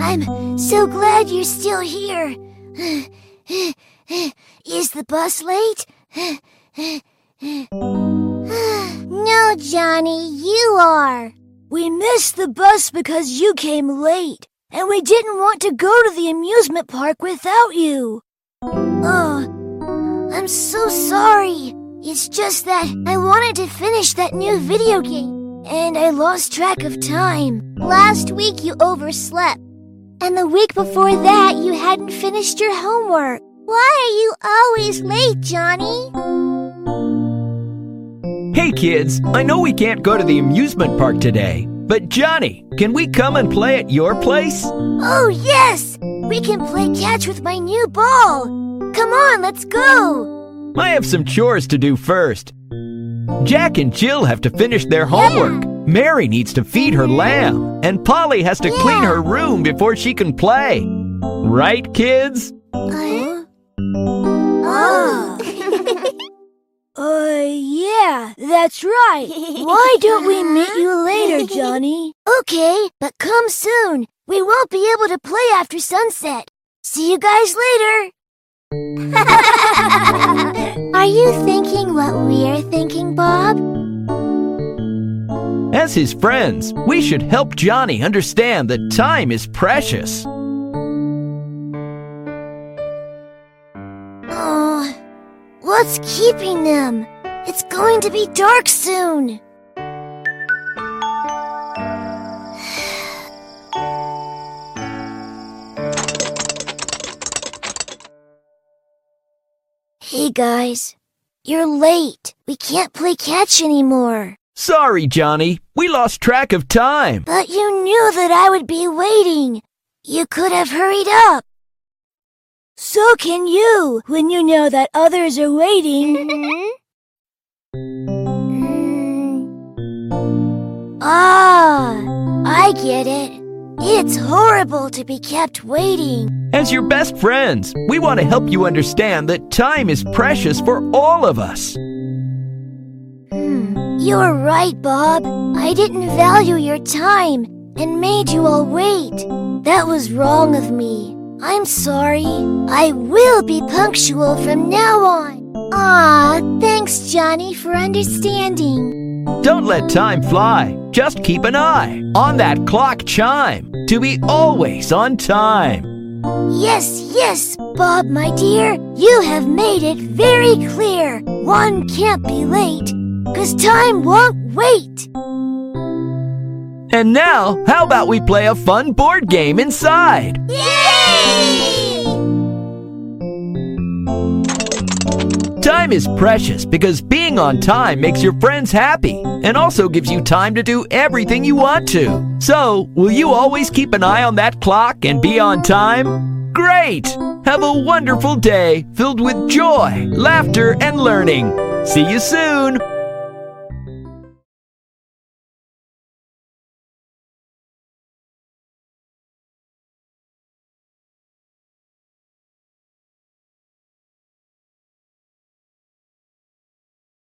I'm so glad you're still here. Is the bus late? no, Johnny, you are. We missed the bus because you came late, and we didn't want to go to the amusement park without you. Oh, I'm so sorry. It's just that I wanted to finish that new video game, and I lost track of time. Last week you overslept, and the week before that you hadn't finished your homework. Why are you always late, Johnny? Hey kids, I know we can't go to the amusement park today, but Johnny, can we come and play at your place? Oh, yes! We can play catch with my new ball. Come on, let's go. I have some chores to do first. Jack and Jill have to finish their homework. Mary needs to feed her lamb, and Polly has to clean her room before she can play. Right, kids? Uh, oh. uh, yeah, that's right. Why don't we meet you later, Johnny? Okay, but come soon. We won't be able to play after sunset. See you guys later. Are you thinking what we're thinking, Bob? As his friends, we should help Johnny understand that time is precious. Oh, what's keeping them? It's going to be dark soon. Hey guys, you're late. We can't play catch anymore. Sorry, Johnny, we lost track of time. But you knew that I would be waiting. You could have hurried up. So can you when you know that others are waiting. Mm. Ah, I get it. It's horrible to be kept waiting. As your best friends, we want to help you understand that time is precious for all of us. Hmm. You're right, Bob. I didn't value your time and made you all wait. That was wrong of me. I'm sorry. I will be punctual from now on. Ah, thanks, Johnny, for understanding. Don't let time fly. Just keep an eye on that clock chime to be always on time. Yes, yes, Bob, my dear. You have made it very clear. One can't be late, cause time won't wait. And now, how about we play a fun board game inside? Yay! Time is precious because being on time makes your friends happy and also gives you time to do everything you want to. So, will you always keep an eye on that clock and be on time? Great! Have a wonderful day filled with joy, laughter, and learning. See you soon!